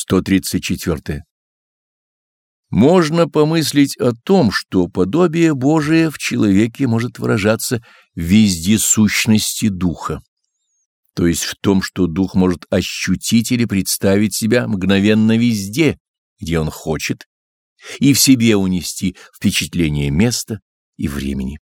134. Можно помыслить о том, что подобие Божие в человеке может выражаться в вездесущности духа, то есть в том, что дух может ощутить или представить себя мгновенно везде, где он хочет, и в себе унести впечатление места и времени.